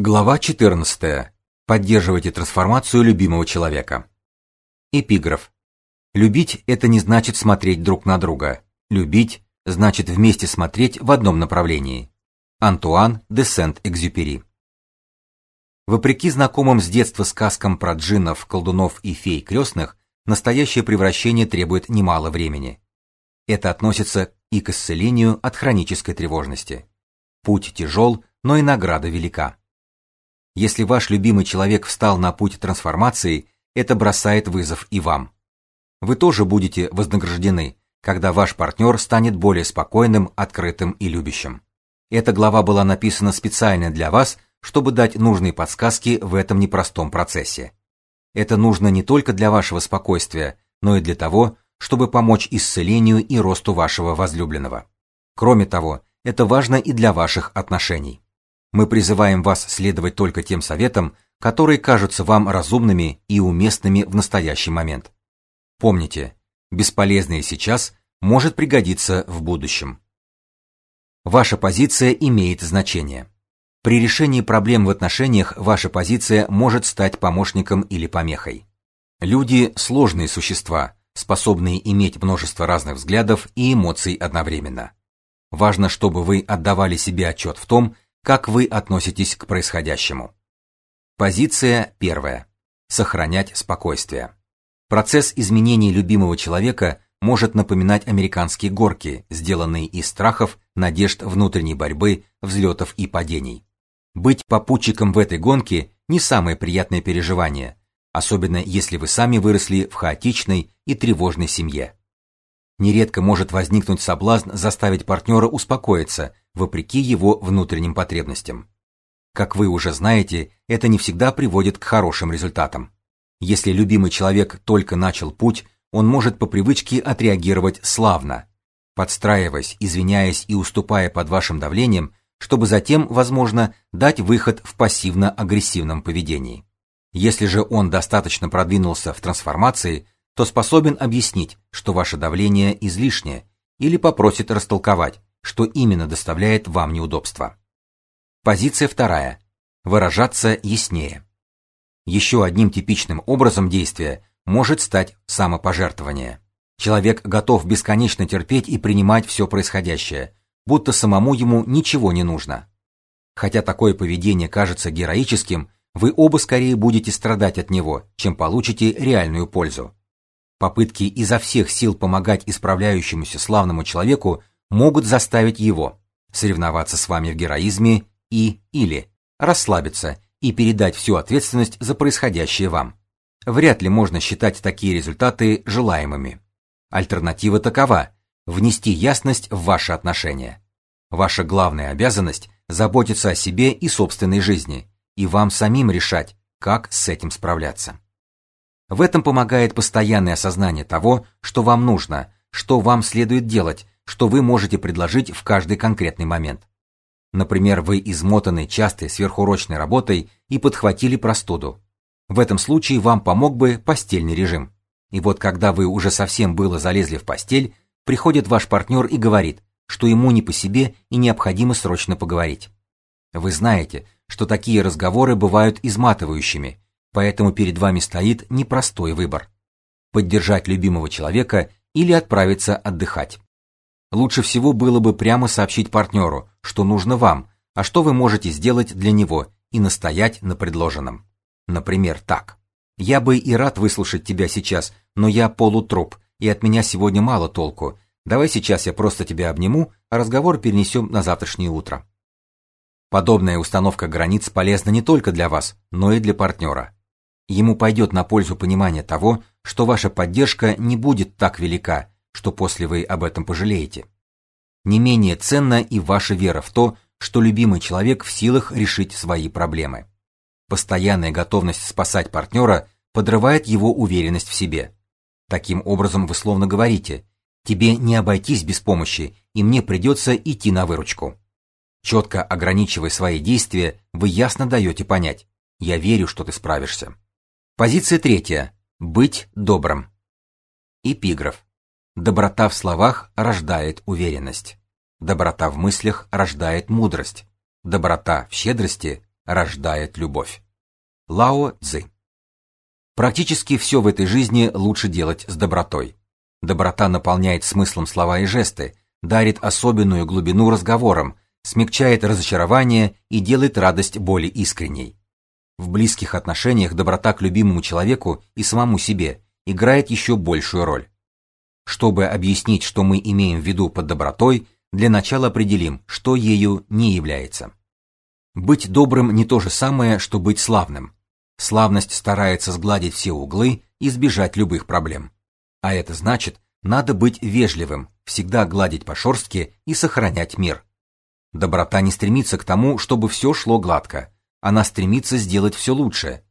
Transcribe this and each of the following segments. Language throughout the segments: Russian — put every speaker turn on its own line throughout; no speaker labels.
Глава 14. Поддерживайте трансформацию любимого человека. Эпиграф. Любить это не значит смотреть друг на друга. Любить значит вместе смотреть в одном направлении. Антуан де Сент-Экзюпери. Вопреки знакомым с детства сказкам про джиннов, колдунов и фей крестных, настоящее превращение требует немало времени. Это относится и к исцелению от хронической тревожности. Путь тяжел, но и награда велика. Если ваш любимый человек встал на путь трансформации, это бросает вызов и вам. Вы тоже будете вознаграждены, когда ваш партнер станет более спокойным, открытым и любящим. Эта глава была написана специально для вас, чтобы дать нужные подсказки в этом непростом процессе. Это нужно не только для вашего спокойствия, но и для того, чтобы помочь исцелению и росту вашего возлюбленного. Кроме того, это важно и для ваших отношений. Мы призываем вас следовать только тем советам, которые кажутся вам разумными и уместными в настоящий момент. Помните, бесполезное сейчас может пригодиться в будущем. Ваша позиция имеет значение. При решении проблем в отношениях ваша позиция может стать помощником или помехой. Люди сложные существа, способные иметь множество разных взглядов и эмоций одновременно. Важно, чтобы вы отдавали себе отчет в том, как вы относитесь к происходящему. Позиция первая. Сохранять спокойствие. Процесс изменения любимого человека может напоминать американские горки, сделанные из страхов, надежд, внутренней борьбы, взлетов и падений. Быть попутчиком в этой гонке не самое приятное переживание, особенно если вы сами выросли в хаотичной и тревожной семье. Нередко может возникнуть соблазн заставить партнера успокоиться, вопреки его внутренним потребностям. Как вы уже знаете, это не всегда приводит к хорошим результатам. Если любимый человек только начал путь, он может по привычке отреагировать славно, подстраиваясь, извиняясь и уступая под вашим давлением, чтобы затем, возможно, дать выход в пассивно-агрессивном поведении. Если же он достаточно продвинулся в трансформации, то способен объяснить, что ваше давление излишнее, или попросит растолковать, что именно доставляет вам неудобства. Позиция вторая. Выражаться яснее. Еще одним типичным образом действия может стать самопожертвование. Человек готов бесконечно терпеть и принимать все происходящее, будто самому ему ничего не нужно. Хотя такое поведение кажется героическим, вы оба скорее будете страдать от него, чем получите реальную пользу. Попытки изо всех сил помогать исправляющемуся славному человеку могут заставить его соревноваться с вами в героизме и или расслабиться и передать всю ответственность за происходящее вам. Вряд ли можно считать такие результаты желаемыми. Альтернатива такова: внести ясность в ваши отношения. Ваша главная обязанность заботиться о себе и собственной жизни, и вам самим решать, как с этим справляться. В этом помогает постоянное осознание того, что вам нужно, что вам следует делать, что вы можете предложить в каждый конкретный момент. Например, вы измотаны частой сверхурочной работой и подхватили простуду. В этом случае вам помог бы постельный режим. И вот когда вы уже совсем было залезли в постель, приходит ваш партнер и говорит, что ему не по себе и необходимо срочно поговорить. Вы знаете, что такие разговоры бывают изматывающими, поэтому перед вами стоит непростой выбор: поддержать любимого человека или отправиться отдыхать. Лучше всего было бы прямо сообщить партнеру, что нужно вам, а что вы можете сделать для него, и настоять на предложенном. Например, так: "Я бы и рад выслушать тебя сейчас, но я полутруп, и от меня сегодня мало толку. Давай сейчас я просто тебя обниму, а разговор перенесем на завтрашнее утро". Подобная установка границ полезна не только для вас, но и для партнера. Ему пойдет на пользу понимание того, что ваша поддержка не будет так велика, что после вы об этом пожалеете. Не менее ценна и ваша вера в то, что любимый человек в силах решить свои проблемы. Постоянная готовность спасать партнера подрывает его уверенность в себе. Таким образом, вы словно говорите: тебе не обойтись без помощи, и мне придется идти на выручку. Четко ограничивая свои действия, вы ясно даете понять: я верю, что ты справишься. Позиция третья. Быть добрым. Эпиграф. Доброта в словах рождает уверенность. Доброта в мыслях рождает мудрость. Доброта в щедрости рождает любовь. Лао Цзы. Практически все в этой жизни лучше делать с добротой. Доброта наполняет смыслом слова и жесты, дарит особенную глубину разговорам, смягчает разочарование и делает радость более искренней. В близких отношениях доброта к любимому человеку и самому себе играет еще большую роль. Чтобы объяснить, что мы имеем в виду под добротой, для начала определим, что ею не является. Быть добрым не то же самое, что быть славным. Славность старается сгладить все углы и избежать любых проблем. А это значит, надо быть вежливым, всегда гладить по шорстке и сохранять мир. Доброта не стремится к тому, чтобы все шло гладко. Она стремится сделать все лучше.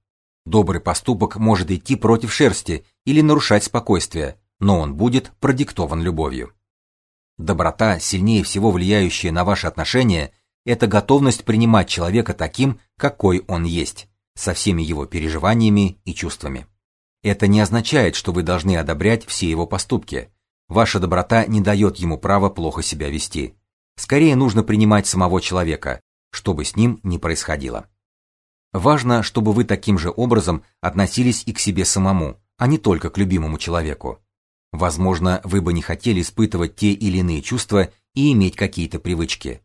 Добрый поступок может идти против шерсти или нарушать спокойствие, но он будет продиктован любовью. Доброта, сильнее всего влияющая на ваши отношения, это готовность принимать человека таким, какой он есть, со всеми его переживаниями и чувствами. Это не означает, что вы должны одобрять все его поступки. Ваша доброта не дает ему права плохо себя вести. Скорее нужно принимать самого человека, что бы с ним ни происходило. Важно, чтобы вы таким же образом относились и к себе самому, а не только к любимому человеку. Возможно, вы бы не хотели испытывать те или иные чувства и иметь какие-то привычки.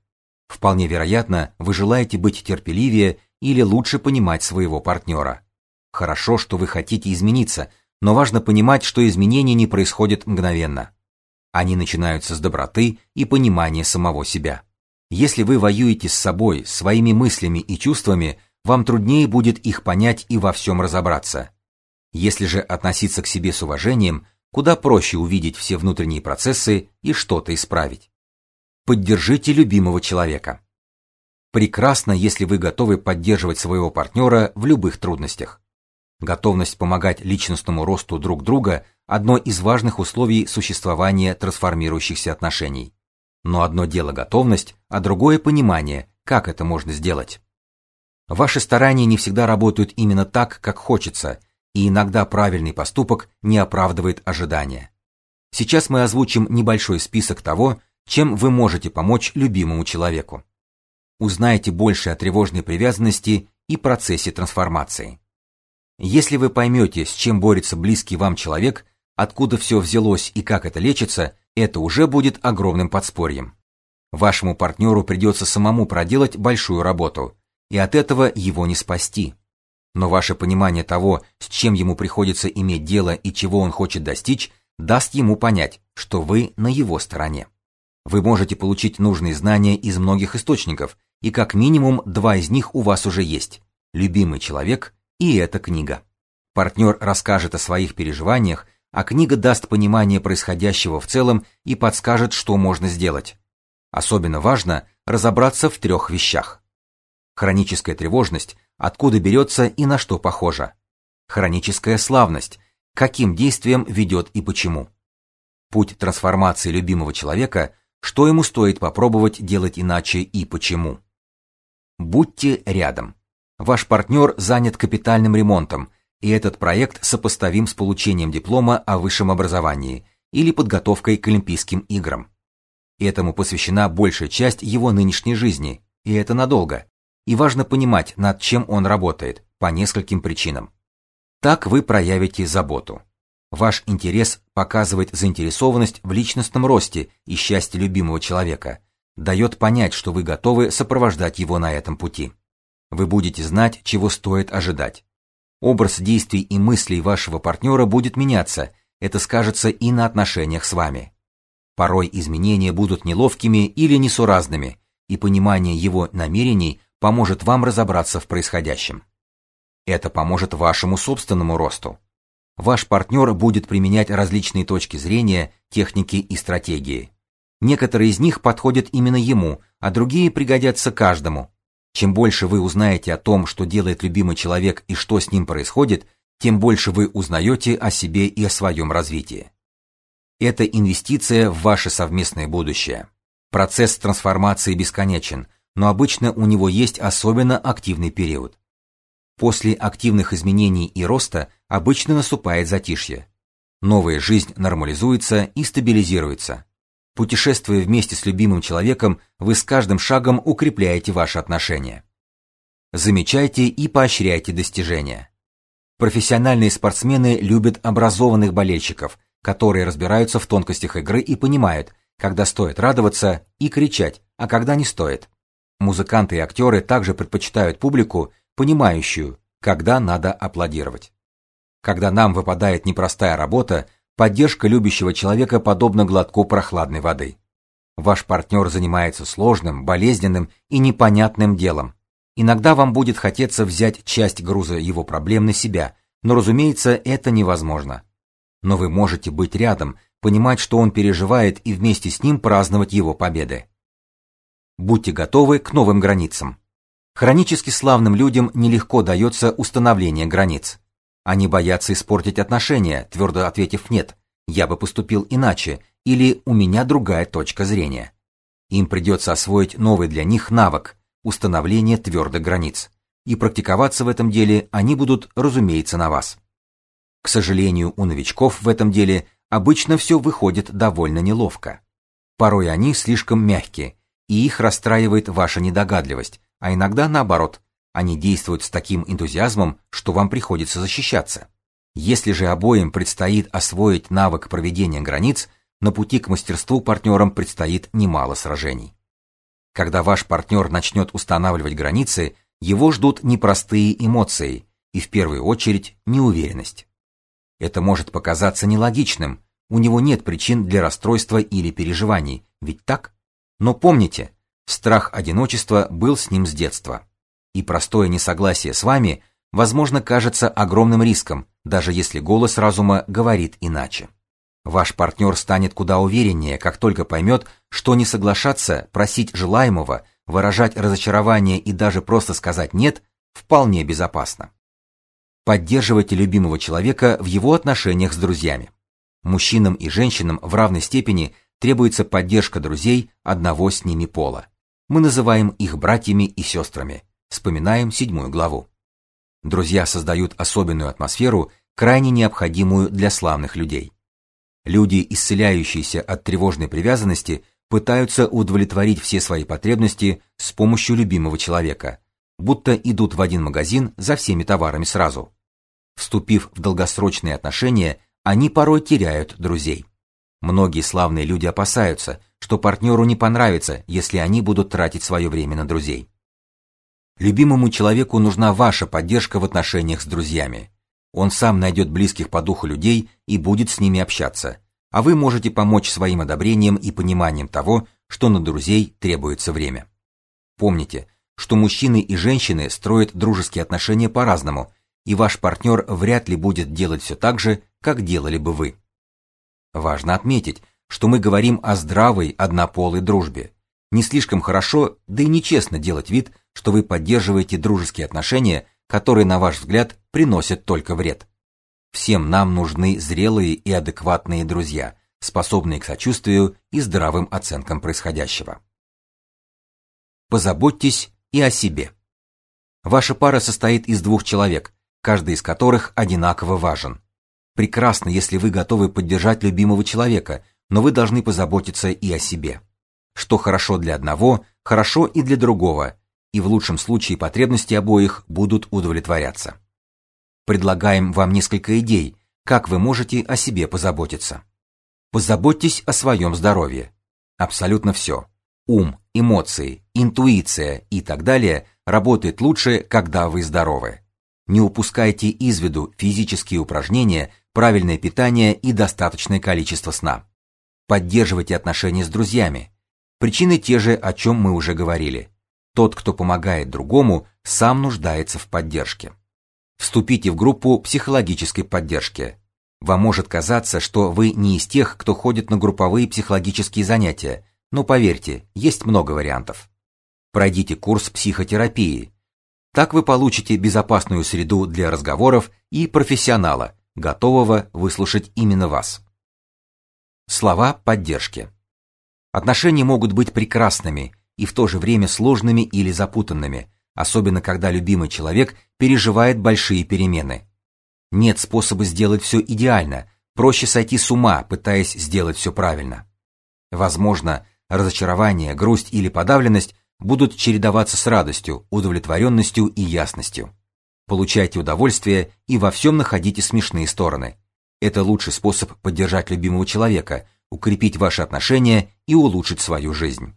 Вполне вероятно, вы желаете быть терпеливее или лучше понимать своего партнера. Хорошо, что вы хотите измениться, но важно понимать, что изменения не происходят мгновенно. Они начинаются с доброты и понимания самого себя. Если вы воюете с собой, своими мыслями и чувствами, вам труднее будет их понять и во всем разобраться. Если же относиться к себе с уважением, куда проще увидеть все внутренние процессы и что-то исправить. Поддержите любимого человека. Прекрасно, если вы готовы поддерживать своего партнера в любых трудностях. Готовность помогать личностному росту друг друга – одно из важных условий существования трансформирующихся отношений. Но одно дело готовность, а другое понимание, как это можно сделать. Ваши старания не всегда работают именно так, как хочется – и иногда правильный поступок не оправдывает ожидания. Сейчас мы озвучим небольшой список того, чем вы можете помочь любимому человеку. Узнайте больше о тревожной привязанности и процессе трансформации. Если вы поймете, с чем борется близкий вам человек, откуда все взялось и как это лечится, это уже будет огромным подспорьем. Вашему партнеру придется самому проделать большую работу, и от этого его не спасти но ваше понимание того, с чем ему приходится иметь дело и чего он хочет достичь, даст ему понять, что вы на его стороне. Вы можете получить нужные знания из многих источников, и как минимум два из них у вас уже есть. Любимый человек и эта книга. Партнер расскажет о своих переживаниях, а книга даст понимание происходящего в целом и подскажет, что можно сделать. Особенно важно разобраться в трех вещах. Хроническая тревожность откуда берется и на что похожа. Хроническая славность, каким действием ведет и почему. Путь трансформации любимого человека, что ему стоит попробовать делать иначе и почему. Будьте рядом. Ваш партнер занят капитальным ремонтом, и этот проект сопоставим с получением диплома о высшем образовании или подготовкой к Олимпийским играм. Этому посвящена большая часть его нынешней жизни, и это надолго и важно понимать, над чем он работает, по нескольким причинам. Так вы проявите заботу. Ваш интерес показывает заинтересованность в личностном росте и счастье любимого человека, дает понять, что вы готовы сопровождать его на этом пути. Вы будете знать, чего стоит ожидать. Образ действий и мыслей вашего партнера будет меняться, это скажется и на отношениях с вами. Порой изменения будут неловкими или несуразными, и понимание его намерений поможет вам разобраться в происходящем. Это поможет вашему собственному росту. Ваш партнер будет применять различные точки зрения, техники и стратегии. Некоторые из них подходят именно ему, а другие пригодятся каждому. Чем больше вы узнаете о том, что делает любимый человек и что с ним происходит, тем больше вы узнаете о себе и о своем развитии. Это инвестиция в ваше совместное будущее. Процесс трансформации бесконечен, но обычно у него есть особенно активный период. После активных изменений и роста обычно наступает затишье. Новая жизнь нормализуется и стабилизируется. Путешествуя вместе с любимым человеком, вы с каждым шагом укрепляете ваши отношения. Замечайте и поощряйте достижения. Профессиональные спортсмены любят образованных болельщиков, которые разбираются в тонкостях игры и понимают, когда стоит радоваться и кричать, а когда не стоит. Музыканты и актеры также предпочитают публику, понимающую, когда надо аплодировать. Когда нам выпадает непростая работа, поддержка любящего человека подобна глотку прохладной воды. Ваш партнер занимается сложным, болезненным и непонятным делом. Иногда вам будет хотеться взять часть груза его проблем на себя, но, разумеется, это невозможно. Но вы можете быть рядом, понимать, что он переживает, и вместе с ним праздновать его победы. Будьте готовы к новым границам. Хронически славным людям нелегко дается установление границ. Они боятся испортить отношения, твердо ответив «нет», «я бы поступил иначе» или «у меня другая точка зрения». Им придется освоить новый для них навык – установление твердых границ. И практиковаться в этом деле они будут, разумеется, на вас. К сожалению, у новичков в этом деле обычно все выходит довольно неловко. Порой они слишком мягкие, и их расстраивает ваша недогадливость, а иногда наоборот, они действуют с таким энтузиазмом, что вам приходится защищаться. Если же обоим предстоит освоить навык проведения границ, на пути к мастерству партнерам предстоит немало сражений. Когда ваш партнер начнет устанавливать границы, его ждут непростые эмоции и в первую очередь неуверенность. Это может показаться нелогичным, у него нет причин для расстройства или переживаний, ведь так? Но помните, Страх одиночества был с ним с детства. И простое несогласие с вами, возможно, кажется огромным риском, даже если голос разума говорит иначе. Ваш партнер станет куда увереннее, как только поймет, что не соглашаться, просить желаемого, выражать разочарование и даже просто сказать «нет» вполне безопасно. Поддерживайте любимого человека в его отношениях с друзьями. Мужчинам и женщинам в равной степени требуется поддержка друзей одного с ними пола. Мы называем их братьями и сестрами. Вспоминаем седьмую главу. Друзья создают особенную атмосферу, крайне необходимую для славных людей. Люди, исцеляющиеся от тревожной привязанности, пытаются удовлетворить все свои потребности с помощью любимого человека, будто идут в один магазин за всеми товарами сразу. Вступив в долгосрочные отношения, они порой теряют друзей. Многие славные люди опасаются, что партнеру не понравится, если они будут тратить свое время на друзей. Любимому человеку нужна ваша поддержка в отношениях с друзьями. Он сам найдет близких по духу людей и будет с ними общаться, а вы можете помочь своим одобрением и пониманием того, что на друзей требуется время. Помните, что мужчины и женщины строят дружеские отношения по-разному, и ваш партнер вряд ли будет делать все так же, как делали бы вы. Важно отметить, что мы говорим о здравой однополой дружбе. Не слишком хорошо, да и нечестно делать вид, что вы поддерживаете дружеские отношения, которые, на ваш взгляд, приносят только вред. Всем нам нужны зрелые и адекватные друзья, способные к сочувствию и здравым оценкам происходящего. Позаботьтесь и о себе. Ваша пара состоит из двух человек, каждый из которых одинаково важен. Прекрасно, если вы готовы поддержать любимого человека, но вы должны позаботиться и о себе. Что хорошо для одного, хорошо и для другого, и в лучшем случае потребности обоих будут удовлетворяться. Предлагаем вам несколько идей, как вы можете о себе позаботиться. Позаботьтесь о своем здоровье. Абсолютно все. Ум, эмоции, интуиция и так далее работает лучше, когда вы здоровы. Не упускайте из виду физические упражнения, правильное питание и достаточное количество сна. Поддерживайте отношения с друзьями. Причины те же, о чем мы уже говорили. Тот, кто помогает другому, сам нуждается в поддержке. Вступите в группу психологической поддержки. Вам может казаться, что вы не из тех, кто ходит на групповые психологические занятия, но поверьте, есть много вариантов. Пройдите курс психотерапии. Так вы получите безопасную среду для разговоров и профессионала, готового выслушать именно вас. Слова поддержки. Отношения могут быть прекрасными и в то же время сложными или запутанными, особенно когда любимый человек переживает большие перемены. Нет способа сделать все идеально, проще сойти с ума, пытаясь сделать все правильно. Возможно, разочарование, грусть или подавленность будут чередоваться с радостью, удовлетворенностью и ясностью. Получайте удовольствие и во всем находите смешные стороны. Это лучший способ поддержать любимого человека, укрепить ваши отношения и улучшить свою жизнь.